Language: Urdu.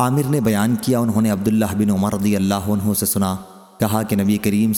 عامر نے بیان کیا، انہوں نے عبداللہ بن عمر رضی اللہ عنہ سے سنا، کہا کہ نبی کریم